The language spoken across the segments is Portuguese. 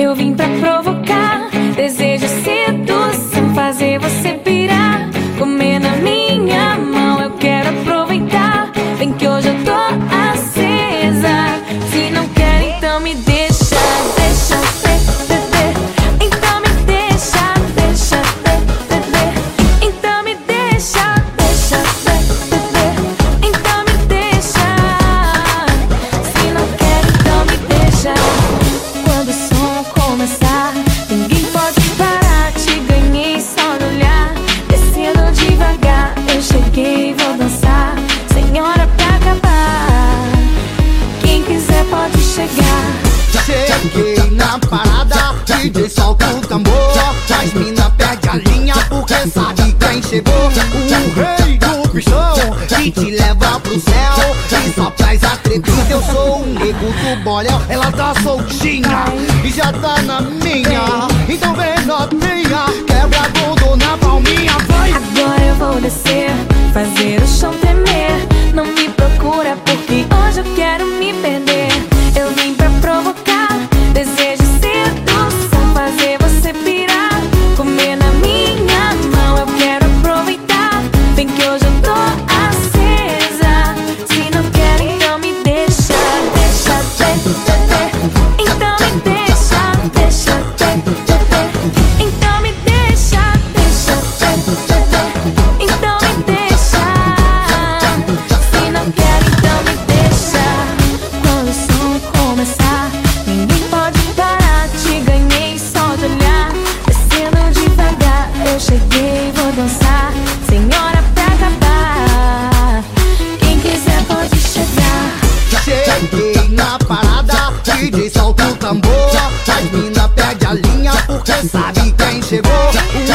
Eu vim pra provar. DJ solta o tambor. As mina perde a linha porque sabe quem chegou. O rei do bichão que te leva pro céu. E só traz a trepida, eu sou um nego do boléu Ela tá soltinha e já tá na minha. Então vem novinha, quebra tudo na palminha, vai. Agora eu vou descer, fazer o chão tremer. Não me procura porque hoje eu quero me perder. Vem que hoje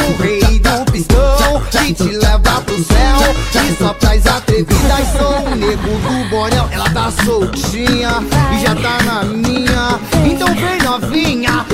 o rei do pistão que te leva pro céu e só traz atrevidas. Sou o nego do bonel, ela tá soltinha e já tá na minha. Então vem novinha,